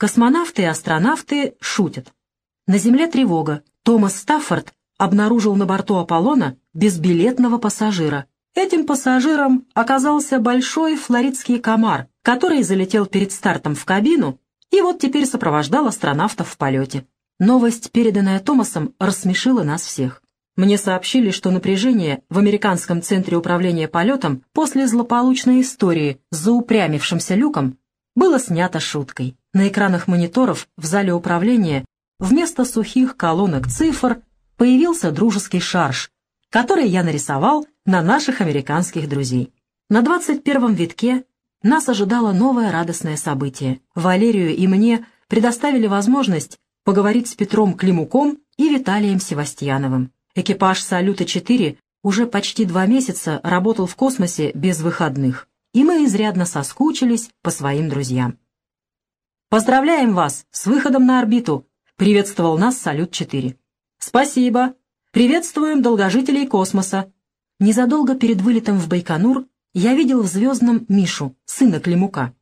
Космонавты и астронавты шутят. На Земле тревога. Томас Стаффорд обнаружил на борту Аполлона безбилетного пассажира. Этим пассажиром оказался большой флоридский комар, который залетел перед стартом в кабину и вот теперь сопровождал астронавтов в полете. Новость, переданная Томасом, рассмешила нас всех. Мне сообщили, что напряжение в Американском центре управления полетом после злополучной истории с заупрямившимся люком было снято шуткой. На экранах мониторов в зале управления вместо сухих колонок цифр появился дружеский шарж, который я нарисовал на наших американских друзей. На 21-м витке нас ожидало новое радостное событие. Валерию и мне предоставили возможность поговорить с Петром Климуком и Виталием Севастьяновым. Экипаж «Салюта-4» уже почти два месяца работал в космосе без выходных, и мы изрядно соскучились по своим друзьям. «Поздравляем вас с выходом на орбиту!» — приветствовал нас «Салют-4». «Спасибо! Приветствуем долгожителей космоса!» Незадолго перед вылетом в Байконур я видел в «Звездном» Мишу, сына Климука.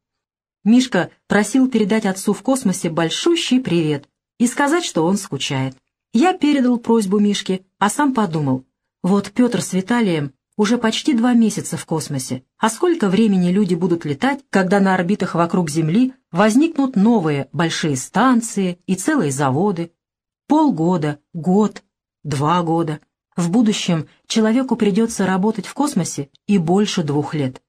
Мишка просил передать отцу в космосе большущий привет и сказать, что он скучает. Я передал просьбу Мишке, а сам подумал, вот Петр с Виталием уже почти два месяца в космосе, а сколько времени люди будут летать, когда на орбитах вокруг Земли возникнут новые большие станции и целые заводы? Полгода, год, два года. В будущем человеку придется работать в космосе и больше двух лет.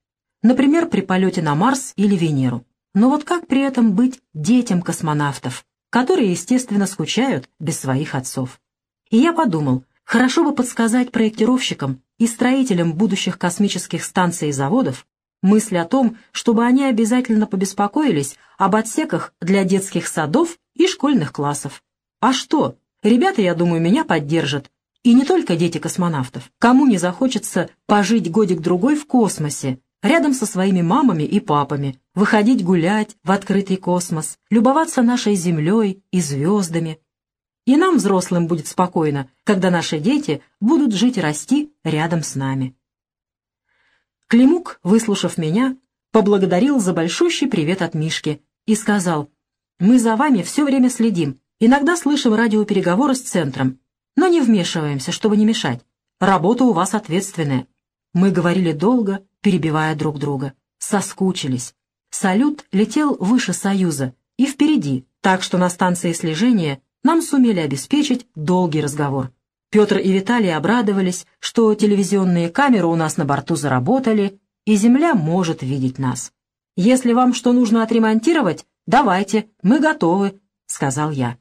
Например, при полете на Марс или Венеру. Но вот как при этом быть детям космонавтов? которые, естественно, скучают без своих отцов. И я подумал, хорошо бы подсказать проектировщикам и строителям будущих космических станций и заводов мысль о том, чтобы они обязательно побеспокоились об отсеках для детских садов и школьных классов. А что? Ребята, я думаю, меня поддержат. И не только дети космонавтов. Кому не захочется пожить годик-другой в космосе, рядом со своими мамами и папами, выходить гулять в открытый космос, любоваться нашей землей и звездами. И нам, взрослым, будет спокойно, когда наши дети будут жить и расти рядом с нами. Климук, выслушав меня, поблагодарил за большущий привет от Мишки и сказал, «Мы за вами все время следим, иногда слышим радиопереговоры с центром, но не вмешиваемся, чтобы не мешать. Работа у вас ответственная». Мы говорили долго, перебивая друг друга. Соскучились. Салют летел выше Союза и впереди, так что на станции слежения нам сумели обеспечить долгий разговор. Петр и Виталий обрадовались, что телевизионные камеры у нас на борту заработали, и Земля может видеть нас. «Если вам что нужно отремонтировать, давайте, мы готовы», — сказал я.